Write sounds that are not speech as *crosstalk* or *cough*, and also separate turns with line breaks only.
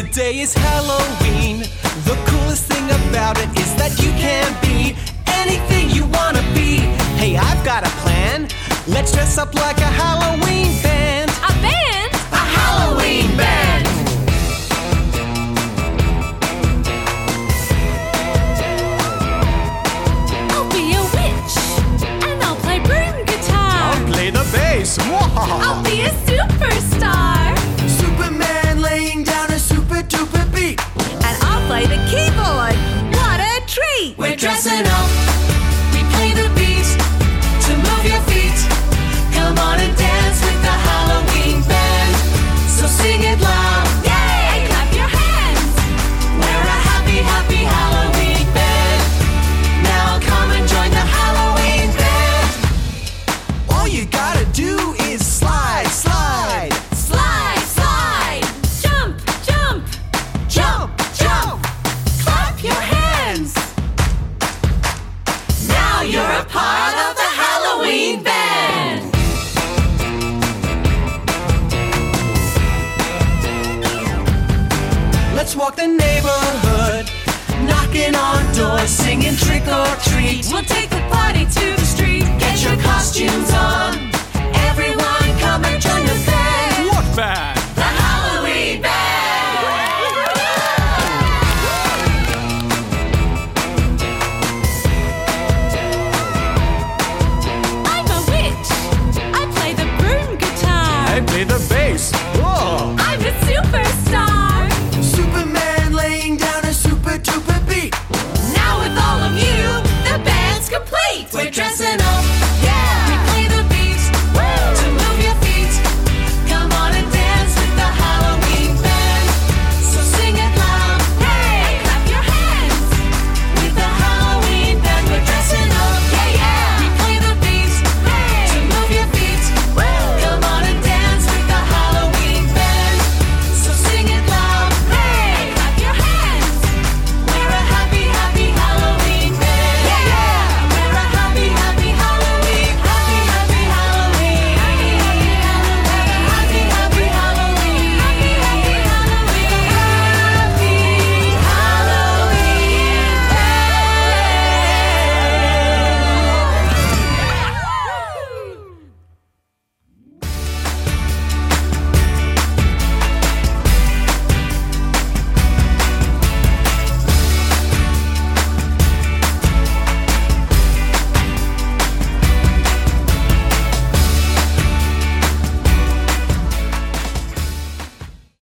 Today is Halloween. The coolest thing about it is that you can be anything you wanna be. Hey, I've got a plan. Let's dress up like a Halloween band.
A band?
A Halloween band.
I'll be a witch. And I'll play broom guitar.
I'll play the bass. *laughs*
I'll be a
Let's walk the neighborhood, knocking on doors, singing treat.